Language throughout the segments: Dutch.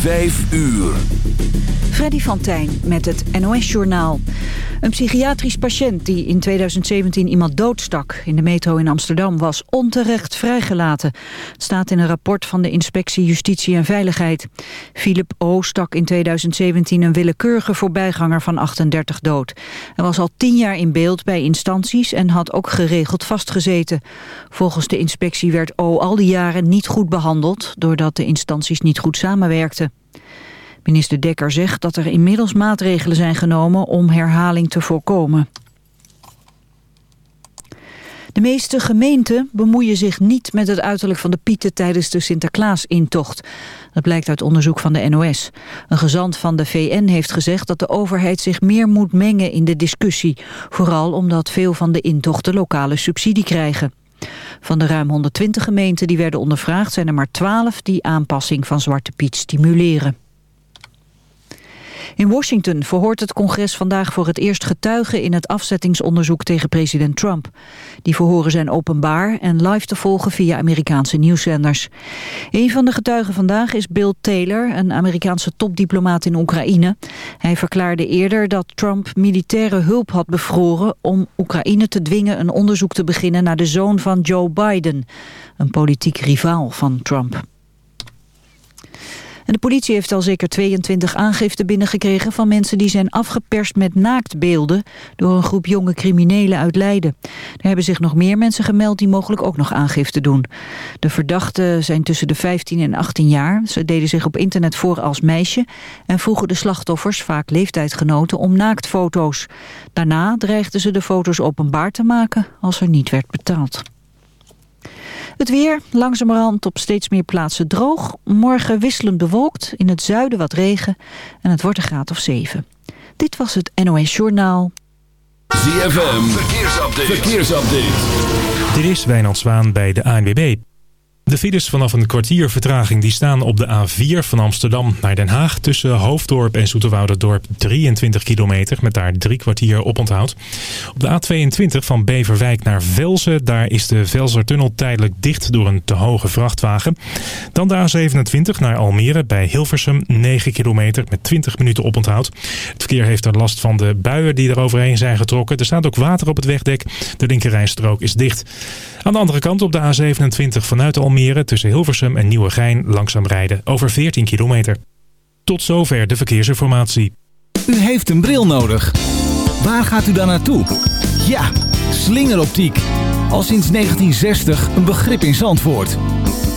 Vijf uur. Freddy van Tijn met het NOS-journaal. Een psychiatrisch patiënt die in 2017 iemand doodstak in de metro in Amsterdam was onterecht vrijgelaten. Het staat in een rapport van de Inspectie Justitie en Veiligheid. Philip O. stak in 2017 een willekeurige voorbijganger van 38 dood. Hij was al tien jaar in beeld bij instanties en had ook geregeld vastgezeten. Volgens de inspectie werd O. al die jaren niet goed behandeld doordat de instanties niet goed samenwerkten. Minister Dekker zegt dat er inmiddels maatregelen zijn genomen om herhaling te voorkomen. De meeste gemeenten bemoeien zich niet met het uiterlijk van de pieten tijdens de Sinterklaas-intocht. Dat blijkt uit onderzoek van de NOS. Een gezant van de VN heeft gezegd dat de overheid zich meer moet mengen in de discussie. Vooral omdat veel van de intochten lokale subsidie krijgen. Van de ruim 120 gemeenten die werden ondervraagd zijn er maar 12 die aanpassing van Zwarte Piet stimuleren. In Washington verhoort het congres vandaag voor het eerst getuigen in het afzettingsonderzoek tegen president Trump. Die verhoren zijn openbaar en live te volgen via Amerikaanse nieuwszenders. Een van de getuigen vandaag is Bill Taylor, een Amerikaanse topdiplomaat in Oekraïne. Hij verklaarde eerder dat Trump militaire hulp had bevroren om Oekraïne te dwingen een onderzoek te beginnen naar de zoon van Joe Biden, een politiek rivaal van Trump de politie heeft al zeker 22 aangiften binnengekregen van mensen die zijn afgeperst met naaktbeelden door een groep jonge criminelen uit Leiden. Er hebben zich nog meer mensen gemeld die mogelijk ook nog aangifte doen. De verdachten zijn tussen de 15 en 18 jaar. Ze deden zich op internet voor als meisje en vroegen de slachtoffers, vaak leeftijdgenoten, om naaktfoto's. Daarna dreigden ze de foto's openbaar te maken als er niet werd betaald. Het weer, langzamerhand op steeds meer plaatsen droog. Morgen wisselend bewolkt, in het zuiden wat regen en het wordt een graad of 7. Dit was het NOS Journaal. ZFM, verkeersupdate. verkeersupdate. Dit is Wijnand Zwaan bij de ANWB. De files vanaf een kwartier vertraging die staan op de A4 van Amsterdam naar Den Haag... tussen Hoofddorp en Zoeterwouderdorp 23 kilometer met daar drie kwartier oponthoud. Op de A22 van Beverwijk naar Velzen, daar is de Velsertunnel tijdelijk dicht door een te hoge vrachtwagen. Dan de A27 naar Almere bij Hilversum 9 kilometer met 20 minuten oponthoud. Het verkeer heeft er last van de buien die er overheen zijn getrokken. Er staat ook water op het wegdek. De linkerrijstrook is dicht. Aan de andere kant op de A27 vanuit Almere tussen Hilversum en Nieuwegein langzaam rijden over 14 kilometer. Tot zover de verkeersinformatie. U heeft een bril nodig. Waar gaat u dan naartoe? Ja, slingeroptiek. Al sinds 1960 een begrip in Zandvoort.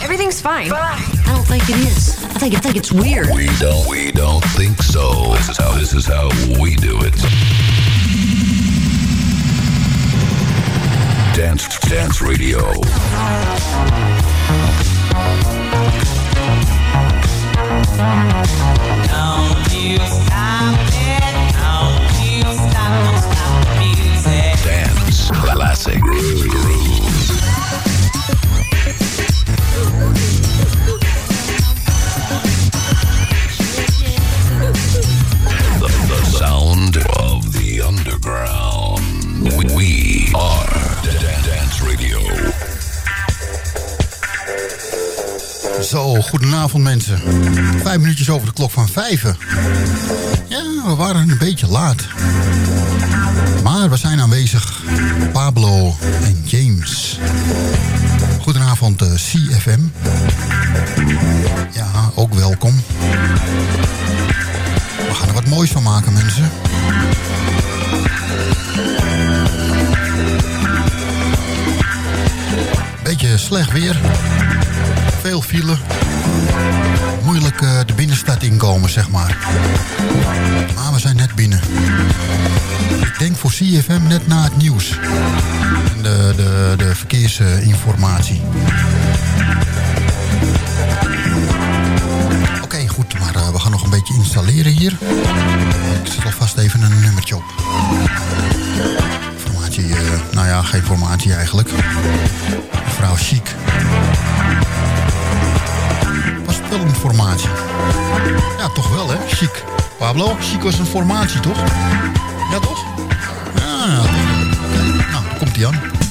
Everything's fine. I don't think it is. I think I think it's weird. We don't we don't think so. This is how this is how we do it. Dance Dance Radio. Dance goedenavond mensen. Vijf minuutjes over de klok van vijven. Ja, we waren een beetje laat. Maar we zijn aanwezig. Pablo en James. Goedenavond eh, CFM. Ja, ook welkom. We gaan er wat moois van maken mensen. Beetje slecht weer. Veel file. Moeilijk eh, de binnenstad inkomen, zeg maar. Maar we zijn net binnen. Ik denk voor CFM net na het nieuws. En de, de, verkeersinformatie. Oké, goed. Maar eh, we gaan nog een beetje installeren hier. Ik zet alvast even een nummertje op. Informatie, eh, nou ja, geen formatie eigenlijk. Mevrouw Chic. Een formatie? Ja, toch wel hè, Chic. Pablo, Chic was een formatie toch? Ja toch? Oké, nou, komt hij aan.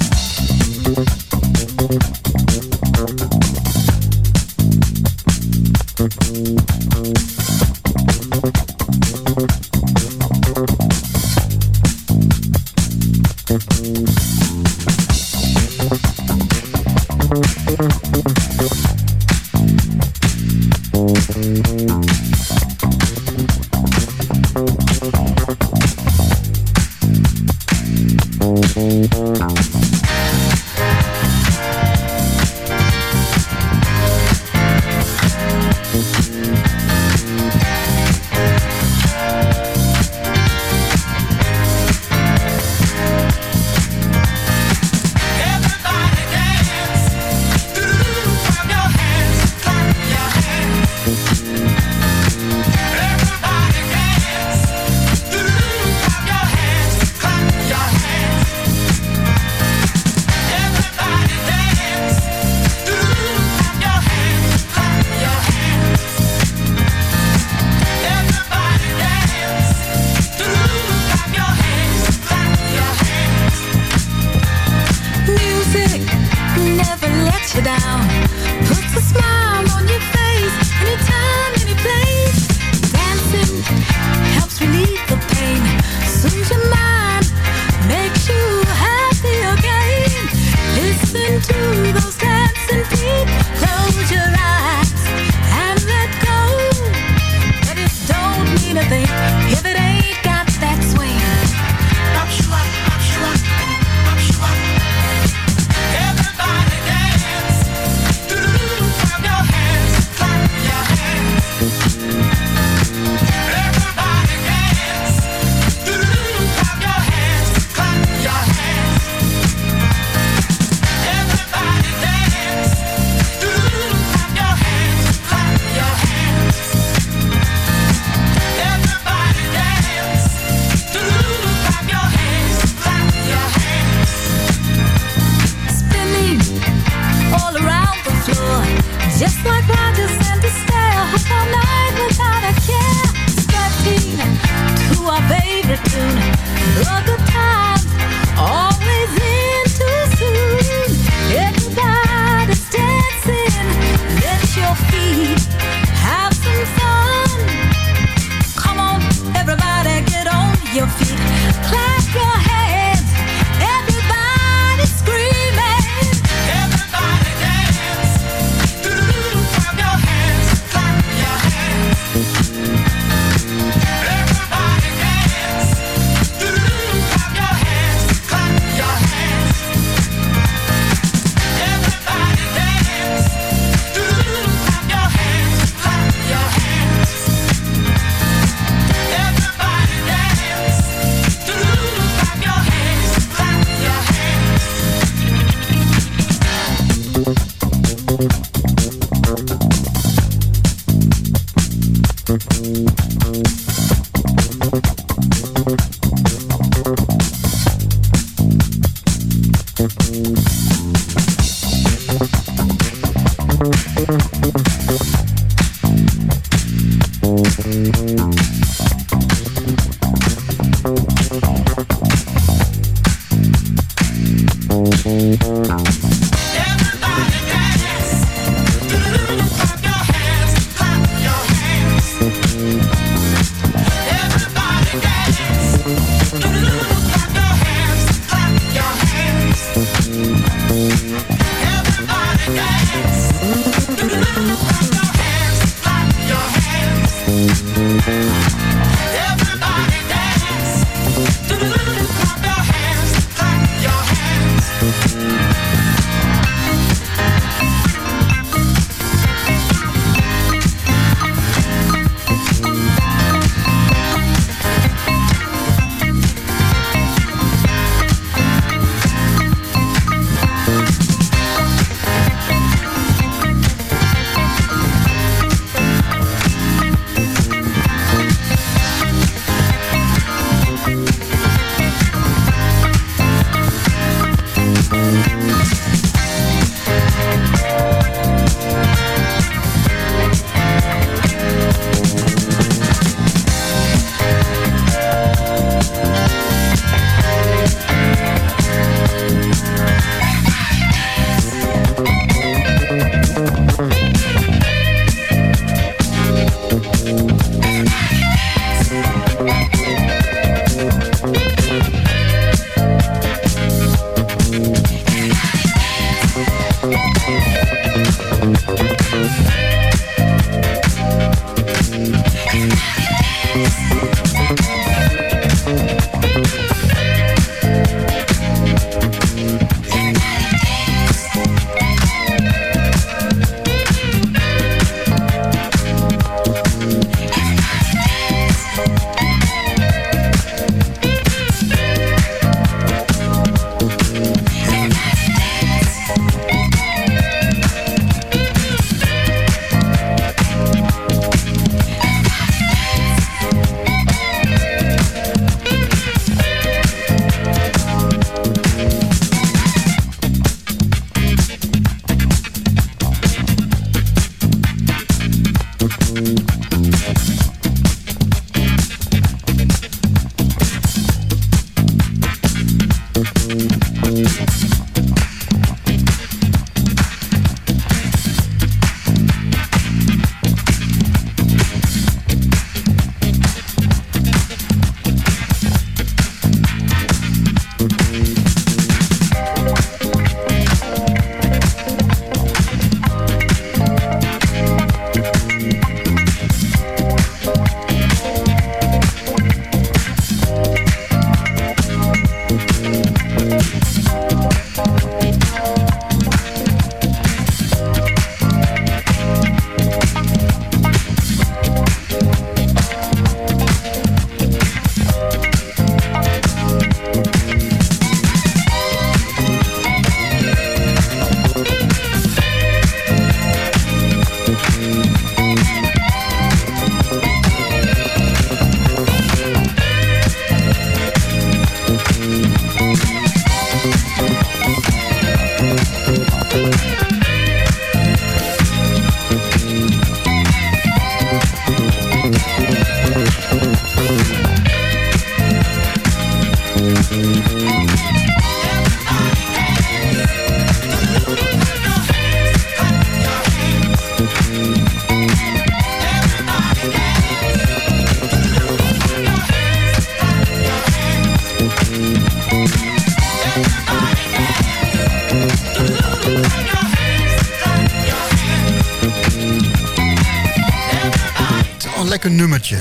Lekker nummertje.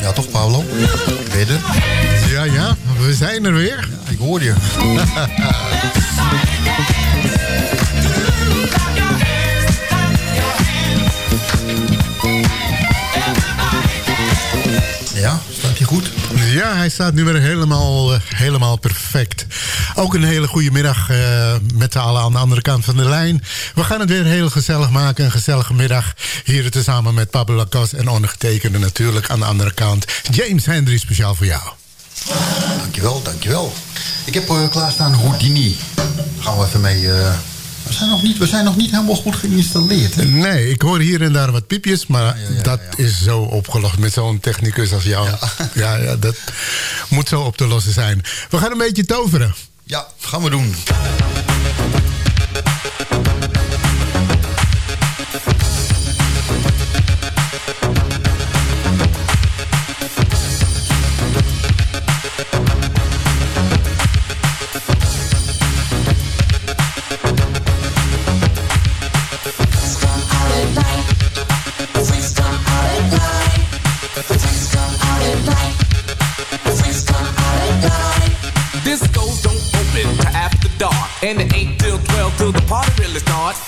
Ja, toch, Paolo? Er? Ja, ja, we zijn er weer. Ik hoor je. hij goed? Ja, hij staat nu weer helemaal, eh, helemaal perfect. Ook een hele goede middag uh, met z'n allen aan de andere kant van de lijn. We gaan het weer heel gezellig maken. Een gezellige middag hier tezamen met Pablo Lacoste en ondergetekende natuurlijk aan de andere kant. James Hendry speciaal voor jou. Dankjewel, dankjewel. Ik heb uh, klaarstaan Houdini. Gaan we even mee... We zijn, nog niet, we zijn nog niet helemaal goed geïnstalleerd. Hè? Nee, ik hoor hier en daar wat piepjes, maar dat is zo opgelost met zo'n technicus als jou. Ja. ja, dat moet zo op te lossen zijn. We gaan een beetje toveren. Ja, gaan we doen.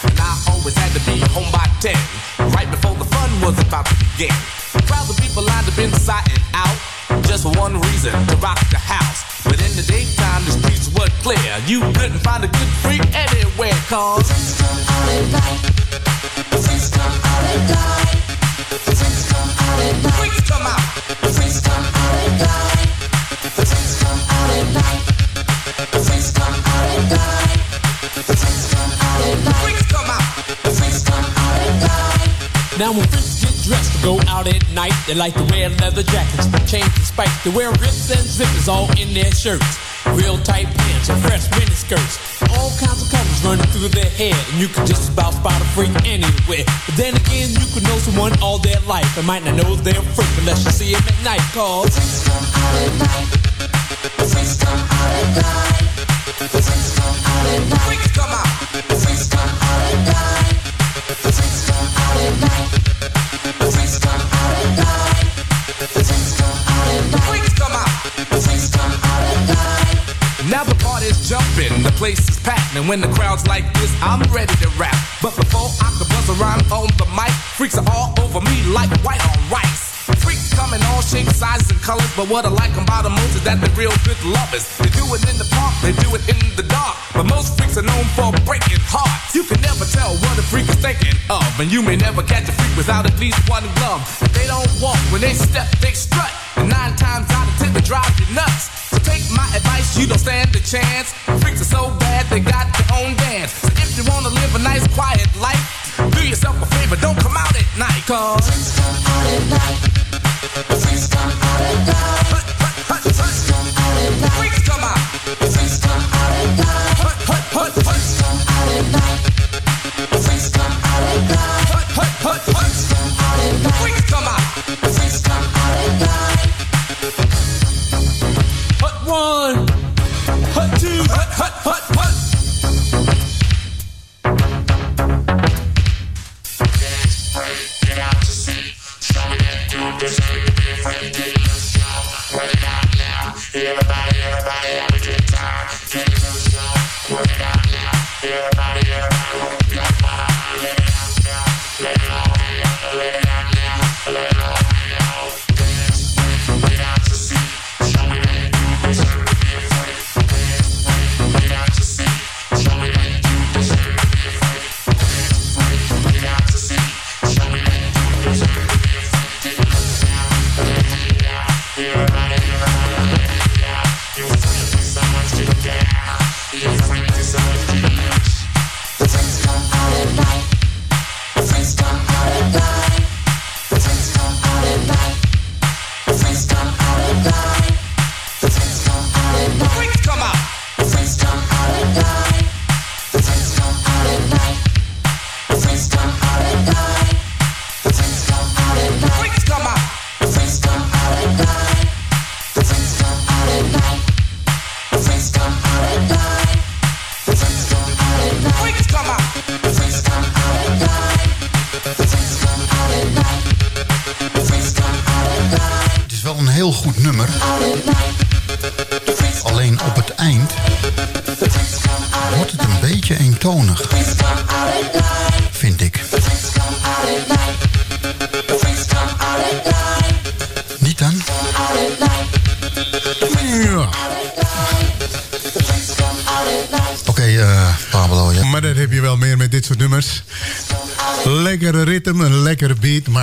And I always had to be home by 10, right before the fun was about to begin. Crowds of people lined up inside and out, just for one reason, to rock the house. But in the daytime, the streets were clear. You couldn't find a good freak anywhere, cause... Freaks come out at night. Freaks come out at night. Out at night, they like to wear leather jackets, chains and spikes. They wear rips and zippers all in their shirts. Real tight pants and fresh mini skirts. All kinds of colors running through their hair. And you can just about spot a freak anywhere. But then again, you could know someone all their life. And might not know they're freak unless you see them at night. Cause freaks come out at night. Freaks come out at night. Freaks come out at night. Freaks come out. Freaks come out at night. The jumping, the place is packed, and when the crowd's like this, I'm ready to rap. But before I can buzz around on the mic, freaks are all over me like white on rice. Freaks come in all shapes, sizes, and colors, but what I like about them most is that they're real good lovers. They do it in the park, they do it in the dark, but most freaks are known for breaking hearts. You can never tell what a freak is thinking of, and you may never catch a freak without at least one glove. They don't walk when they step, they strut, and nine times out of ten they drive you nuts. Take my advice, you don't stand a chance. Freaks are so bad they got their own dance. So if you wanna live a nice quiet life, do yourself a favor, don't come out at night, cause freaks come out at night. Freaks come out at night. Hut hut hut.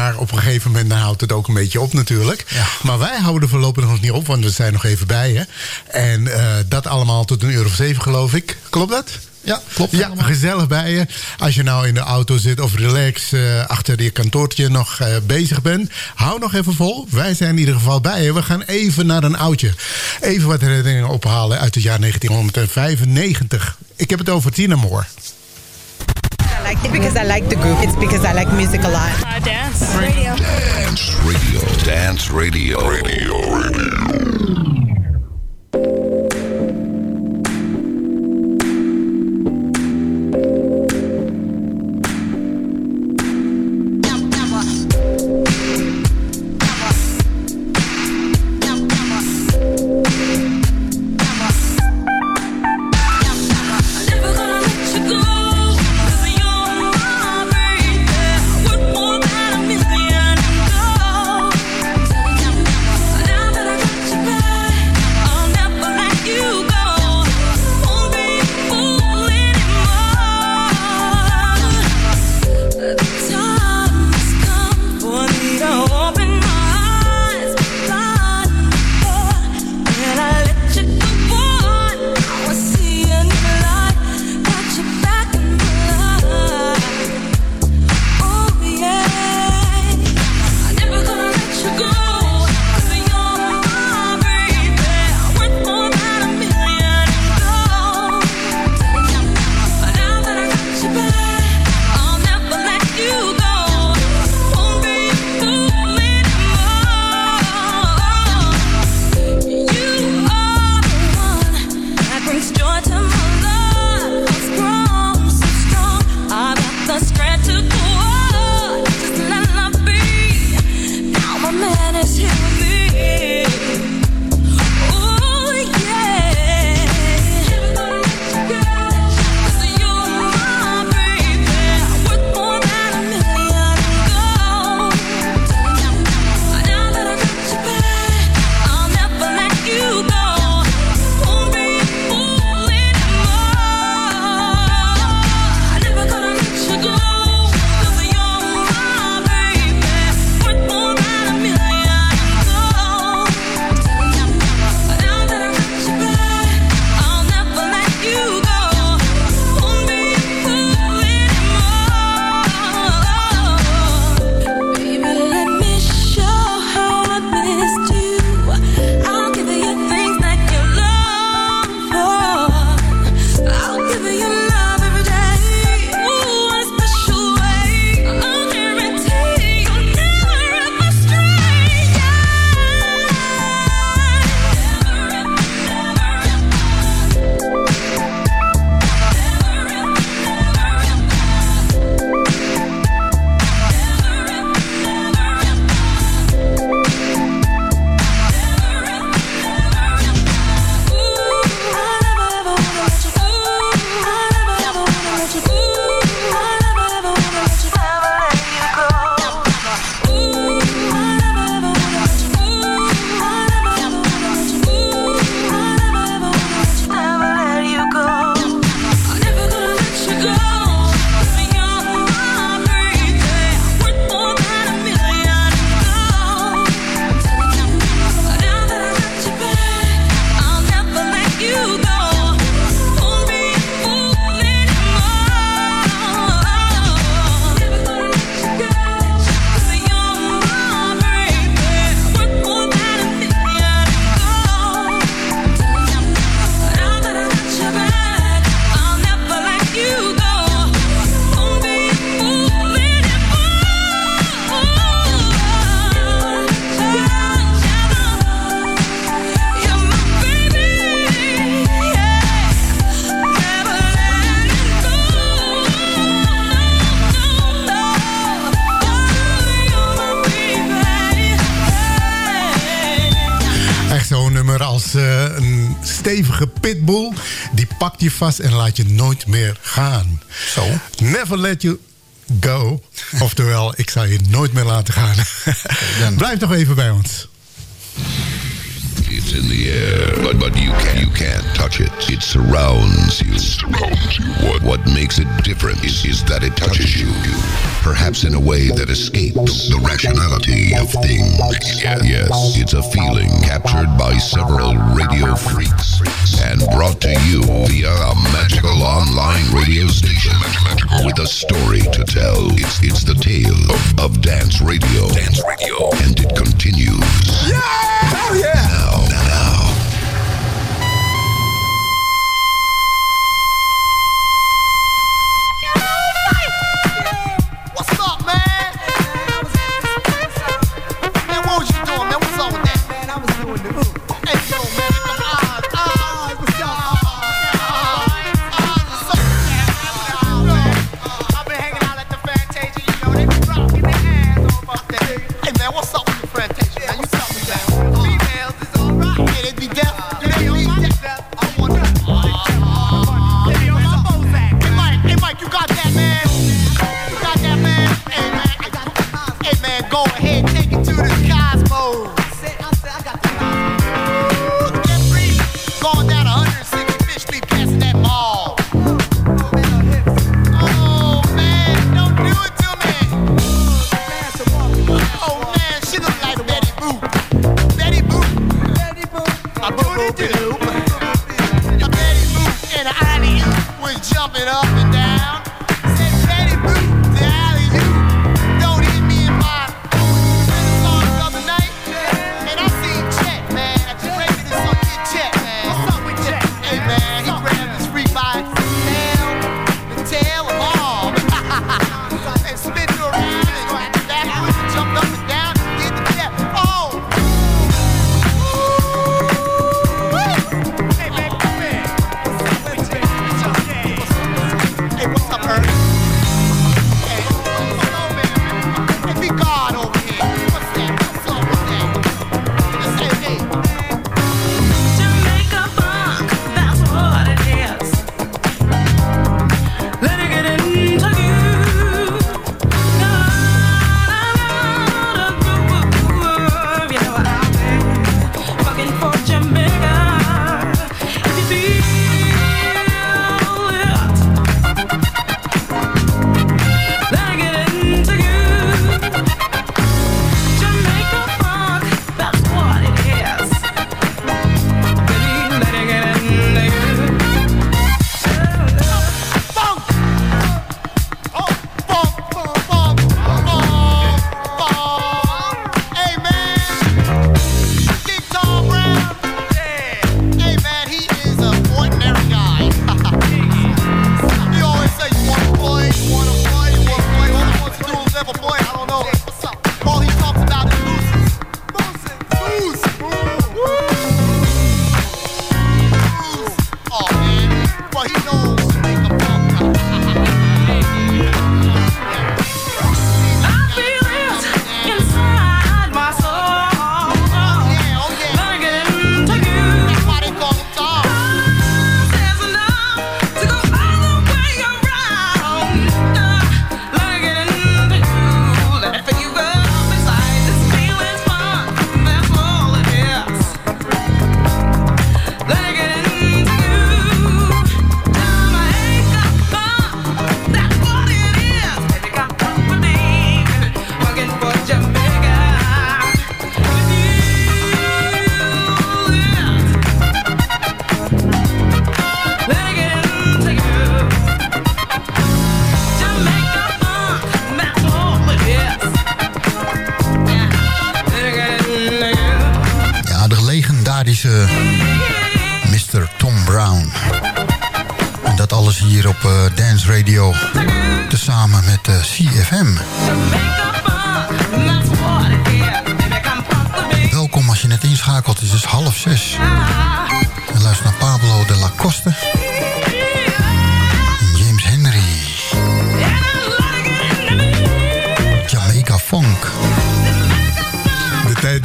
Maar op een gegeven moment dan houdt het ook een beetje op natuurlijk. Maar wij houden voorlopig nog niet op, want we zijn nog even bij je. En eh, dat allemaal tot een uur of zeven geloof ik. Klopt dat? Ja, klopt. Ja, gezellig bij je. Als je nou in de auto zit of relax eh, achter je kantoortje nog eh, bezig bent. Hou nog even vol. Wij zijn in ieder geval bij je. We gaan even naar een oudje. Even wat herinneringen ophalen uit het jaar 1995. Ik heb het over Tina Moore. I like it because I like the group. It's because I like music a lot. Uh, dance. Radio. Dance radio. Dance radio. Radio. Radio. your tomorrow. Je vast en laat je nooit meer gaan. Zo. Never let you go. Oftewel, ik zal je nooit meer laten gaan. Blijf nog even bij ons. in the air, but but you can you can't touch it. It surrounds you. It surrounds you. What what makes it different is, is that it touches you, perhaps in a way that escapes the rationality of things. Yes, it's a feeling captured by several radio freaks and brought to you via a magical online radio station with a story to tell. It's it's the tale of, of dance radio. Dance radio, and it continues. Yeah! hell yeah! Now. now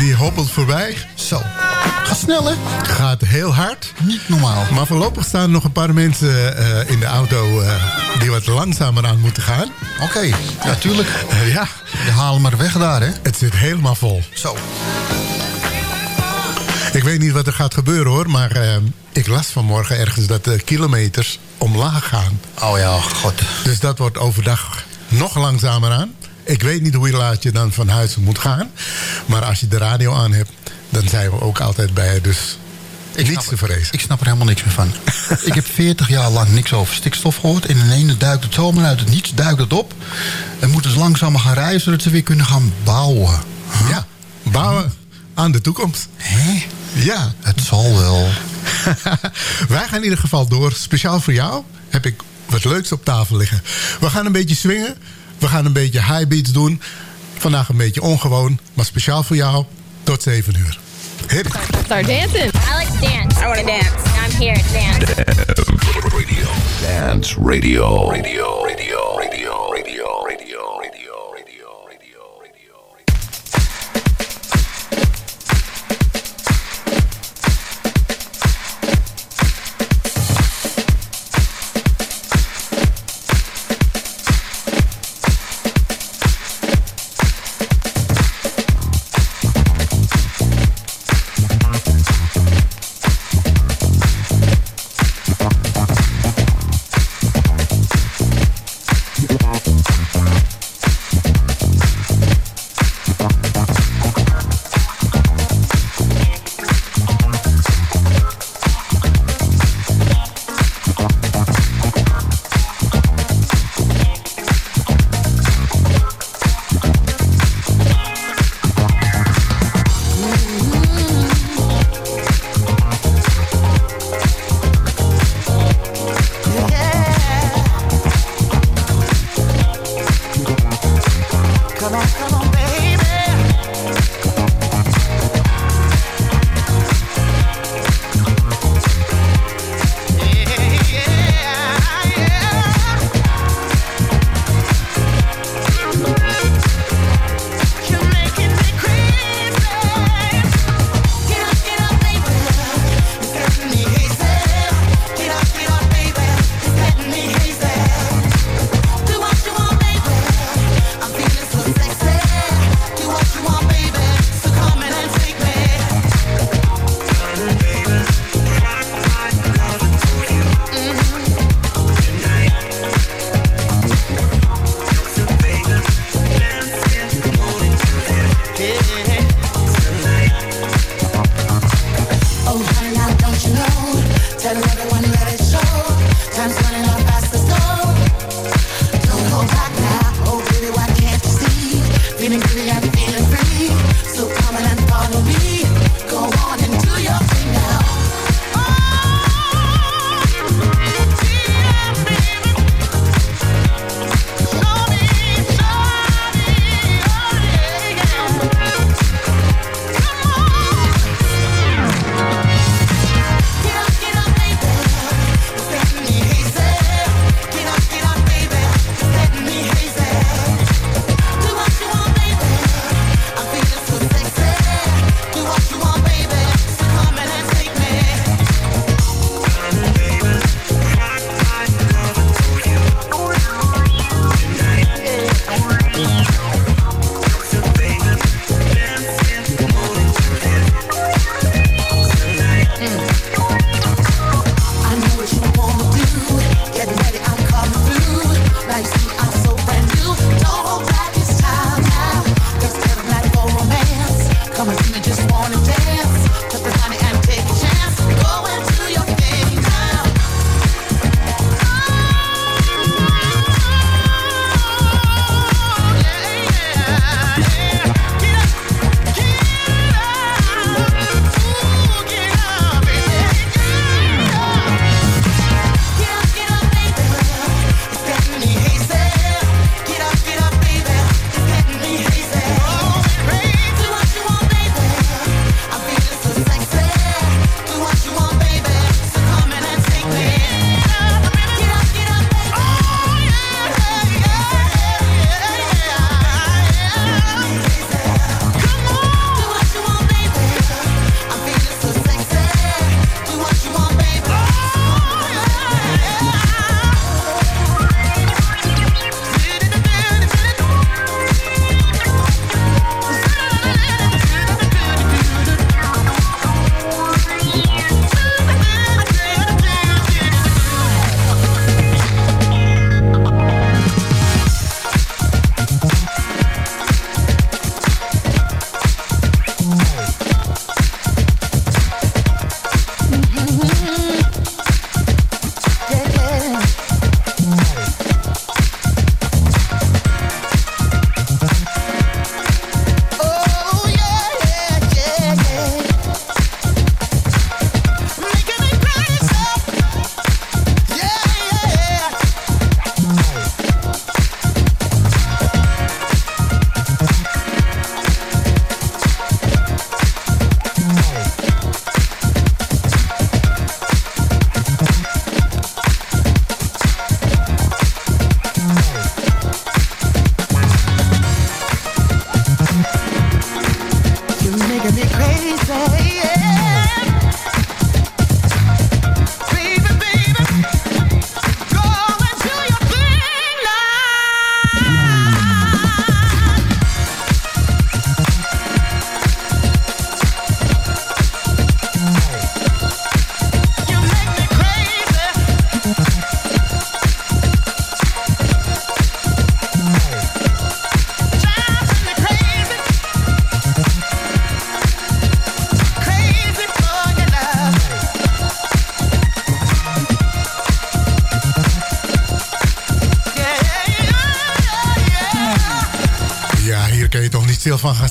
die hoppelt voorbij. Zo. Gaat snel, hè? Gaat heel hard. Niet normaal. Maar voorlopig staan er nog een paar mensen eh, in de auto... Eh, die wat langzamer aan moeten gaan. Oké, natuurlijk. Ja, uh, halen maar weg daar, hè? Het zit helemaal vol. Zo. Ik weet niet wat er gaat gebeuren, hoor. Maar eh, ik las vanmorgen ergens dat de kilometers omlaag gaan. Oh ja, oh god. Dus dat wordt overdag nog langzamer aan. Ik weet niet hoe laat je dan van huis moet gaan. Maar als je de radio aan hebt, dan zijn we ook altijd bij je. Dus niets te vrezen. Ik snap er helemaal niks meer van. ik heb 40 jaar lang niks over stikstof gehoord. En in ene duikt het zomaar uit het niets, duikt het op. En moeten ze langzamer gaan reizen, zodat ze weer kunnen gaan bouwen. Ja, bouwen aan de toekomst. Hè? Ja. Het zal wel. Wij gaan in ieder geval door. Speciaal voor jou heb ik wat leuks op tafel liggen. We gaan een beetje swingen. We gaan een beetje high beats doen. Vandaag een beetje ongewoon. Maar speciaal voor jou tot 7 uur. Hip. Start dancing. I like to dance. I want to dance. I'm here to dance. Radio. Dance Radio. Radio. Radio. Radio. Radio. Radio.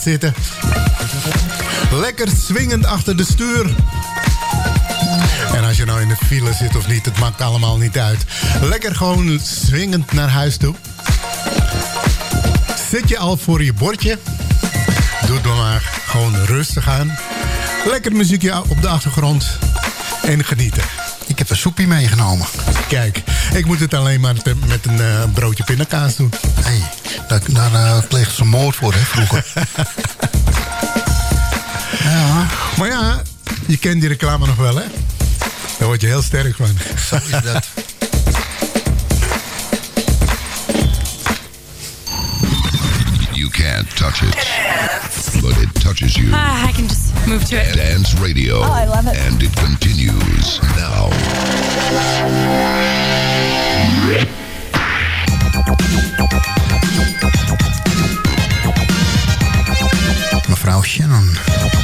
Zitten. Lekker swingend achter de stuur. En als je nou in de file zit of niet, het maakt allemaal niet uit. Lekker gewoon swingend naar huis toe. Zit je al voor je bordje? Doe het dan maar gewoon rustig aan. Lekker muziekje op de achtergrond. En genieten. Ik heb een soepie meegenomen. Kijk, ik moet het alleen maar met een eh, broodje pindakaas doen. Hey, daar, daar eh, pleegde ze moord voor, hè, vroeger. ja. Maar ja, je kent die reclame nog wel, hè? Daar word je heel sterk van. Zo is dat. You can't touch it, but it touches you. Ah, I can just move to it. Dance Radio. Oh, I love it. And it continues now. Mevrouw Shannon.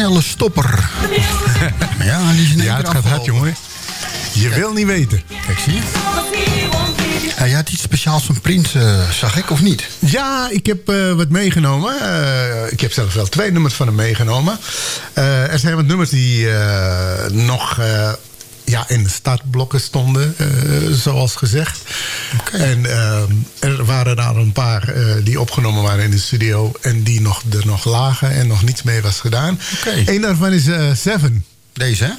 Snelle stopper. ja, die is het gaat hard, jongen. Je wil niet weten. Kijk, zie je? Ja, je had iets speciaals van Prins, eh, zag ik, of niet? Ja, ik heb eh, wat meegenomen. Eh, ik heb zelfs wel twee nummers van hem meegenomen. Er zijn wat nummers die nog ja, in de startblokken stonden, eh, zoals gezegd. En eh, er waren er een paar eh, die opgenomen waren in de studio... en die nog, er nog lagen en nog niets mee was gedaan. Eén daarvan is eh, Seven. Deze, hè?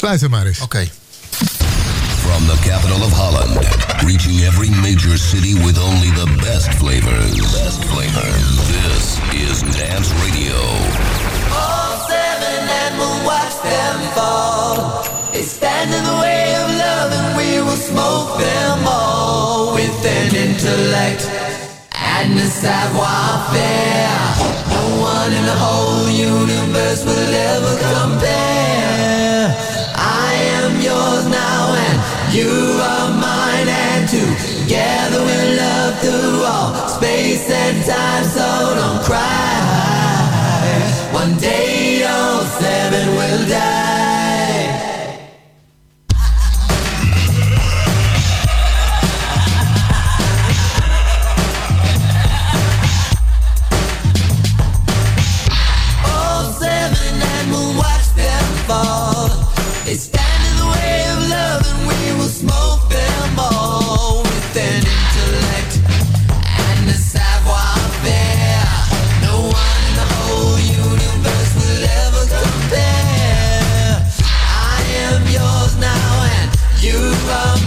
Luister maar eens. Oké. From the capital of Holland, reaching every major city with only the best flavors. Best flavors. This is Dance Radio. All seven and we'll watch them fall. stand in the way of love and we will smoke them all with an intellect and a savoir faire. No one in the whole universe will ever compare. I am yours now and you are mine and together we'll love through all space and time so don't cry. One day all seven will die. love.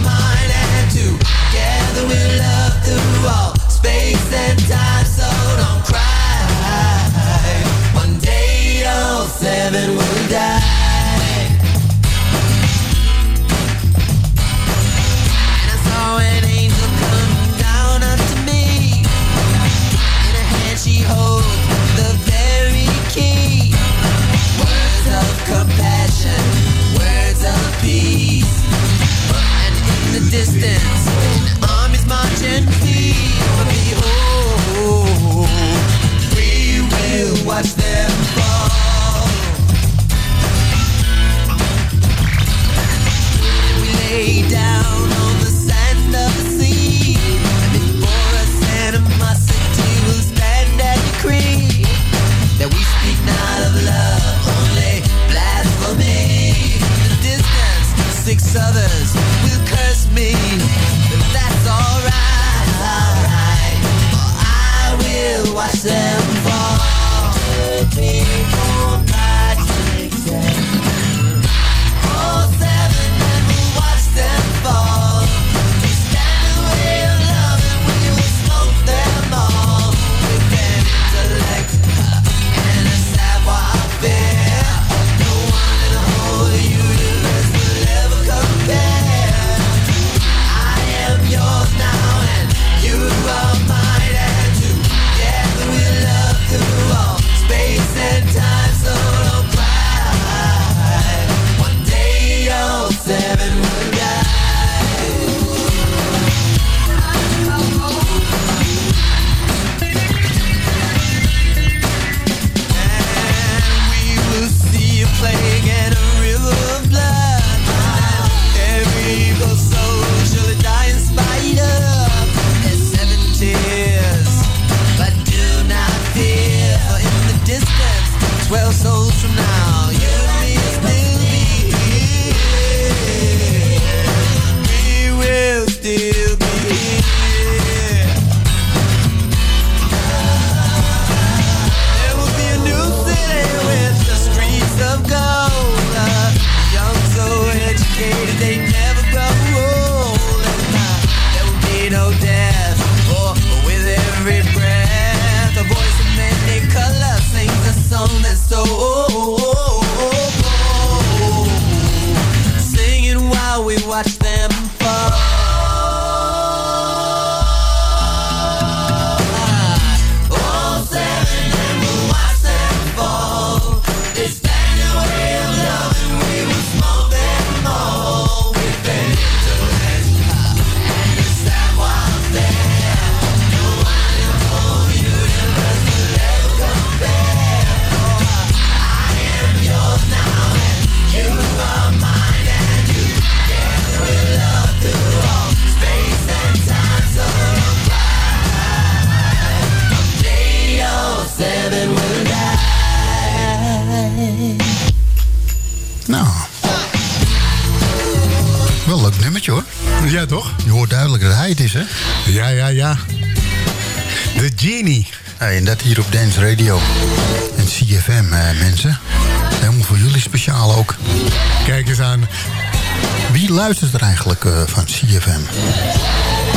Eh, van CFM.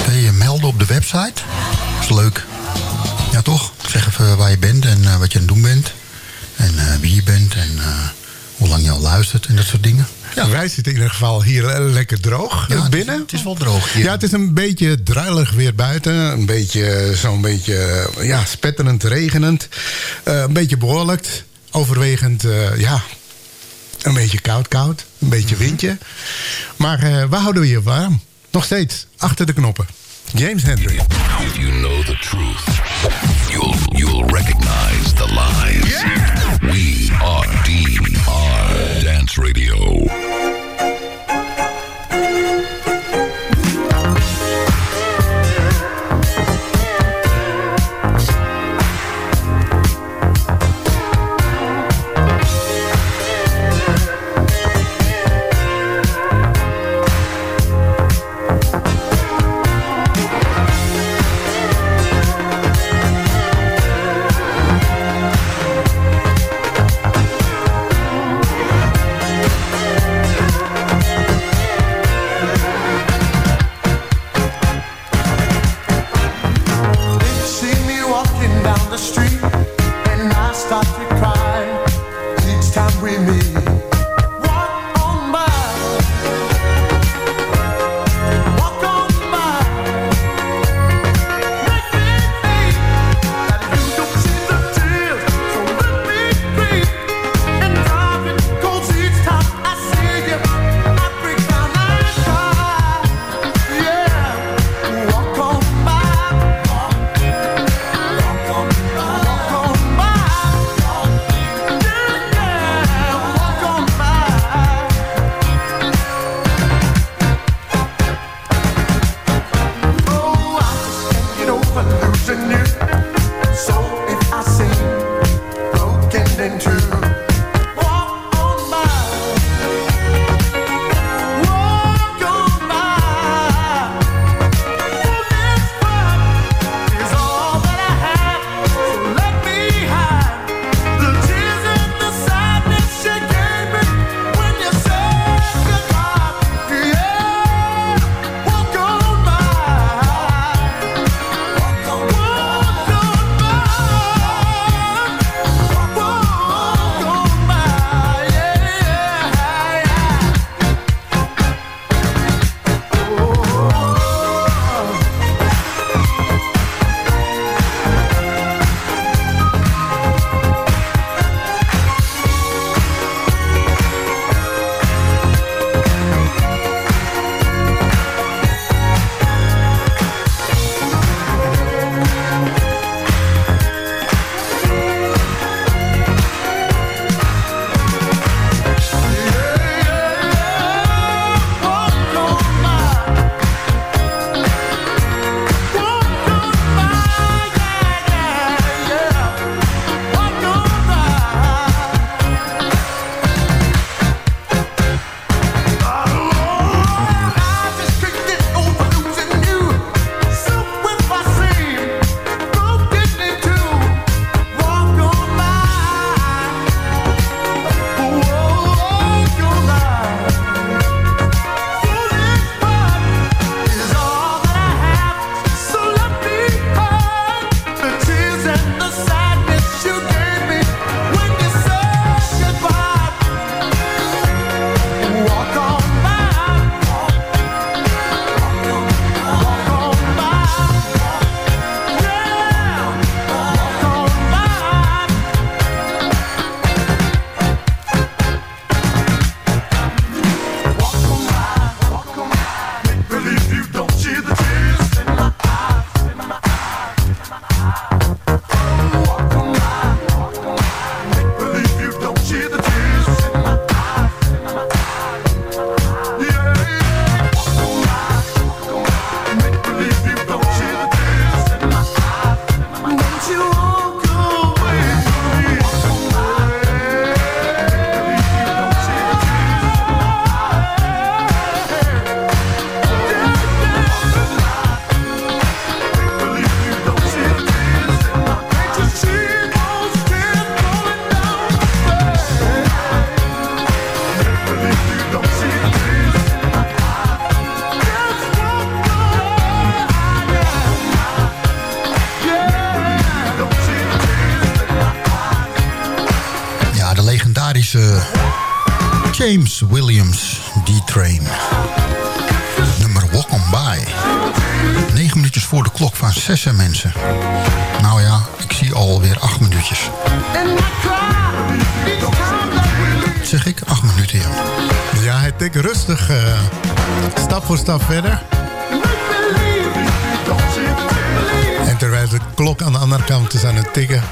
Kun je je melden op de website? is leuk. Ja, toch? Zeg even waar je bent en eh, wat je aan het doen bent. En eh, wie je bent en hoe lang je al luistert en dat soort dingen. Ja. Wij zitten in ieder geval hier lekker droog ja, binnen. Het is, wel droog hier. Ja, het is een beetje druilig weer buiten. Een beetje zo'n beetje ja, spetterend, regenend. Een beetje behoorlijk. Overwegend, ja, een beetje koud, koud. Een beetje Mhm. windje. Maar eh we houden je warm. Nog steeds, achter de knoppen. James Hendry. If you know the truth, you'll you'll recognize the lies. We are DR Dance Radio. Nummer Walk On By. 9 minuutjes voor de klok van 6 mensen. Nou ja, ik zie alweer 8 minuutjes. Zeg ik? 8 minuten, ja. Ja, hij tikt rustig. Eh, stap voor stap verder. En terwijl de klok aan de andere kant is aan het tikken...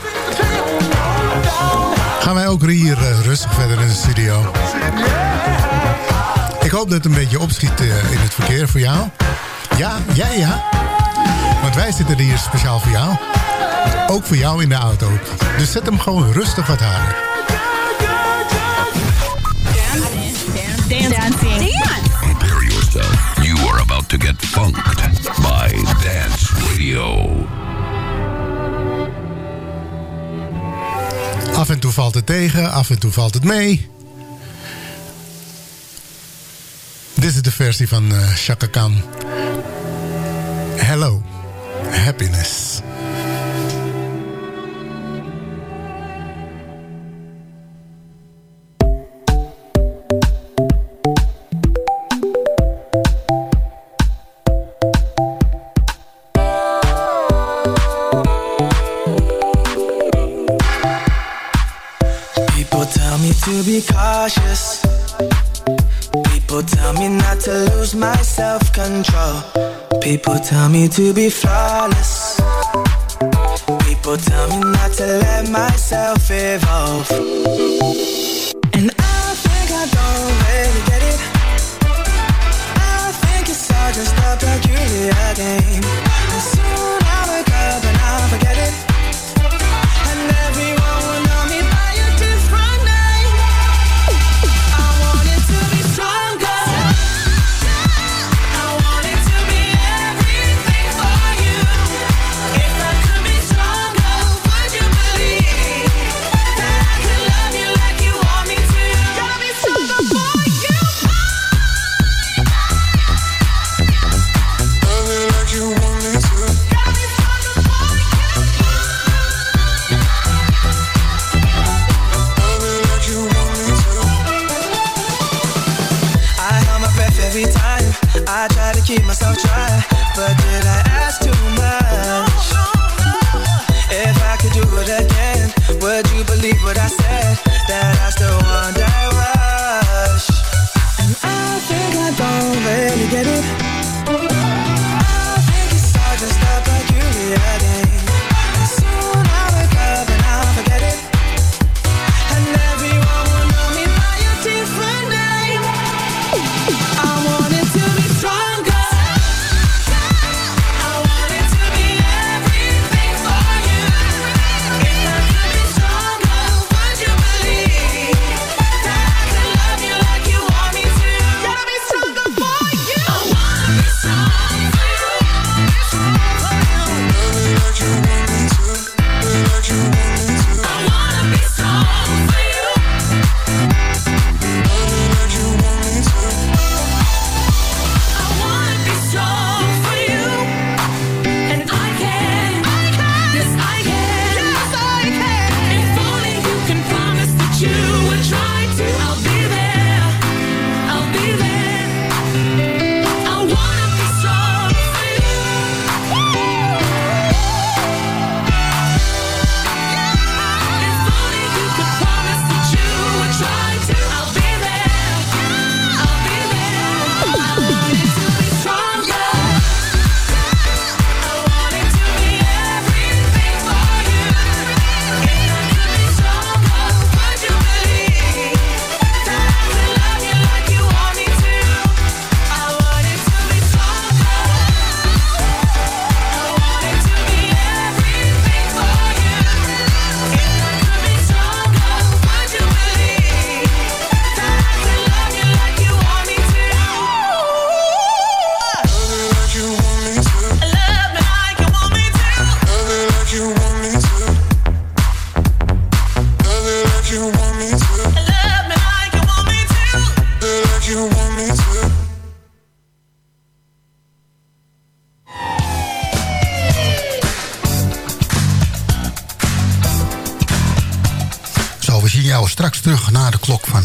gaan wij ook hier eh, rustig verder in de studio. Ik hoop dat het een beetje opschiet eh, in het verkeer voor jou. Ja, ja, ja. Want wij zitten hier speciaal voor jou. Ook voor jou in de auto. Dus zet hem gewoon rustig wat harder. Dan. Dan. Prepare yourself. You are about to get funked by Dance Radio. Af en toe valt het tegen, af en toe valt het mee. Dit is de versie van eh, Chaka Khan. Hello, happiness. my self-control. People tell me to be flawless. People tell me not to let myself evolve. And I think I don't really get it. I think it's all just a peculiar game. And soon I'll wake up and I'll forget it.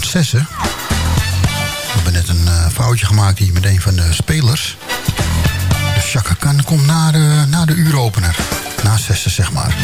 obsessen. We hebben net een eh, foutje gemaakt hier met een van de spelers. Dus Jacques Khan komt na de, na de uuropener. Na zessen, zeg maar.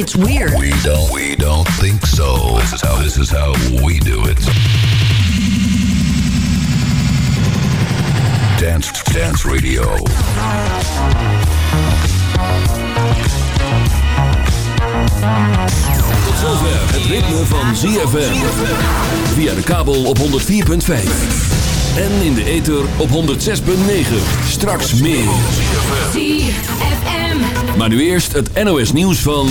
it's weird. We don't, we don't think so. This is how, this is how we do it. Dance, dance radio. Tot zover het ritme van ZFM. Via de kabel op 104.5. En in de ether op 106.9. Straks meer. Maar nu eerst het NOS nieuws van...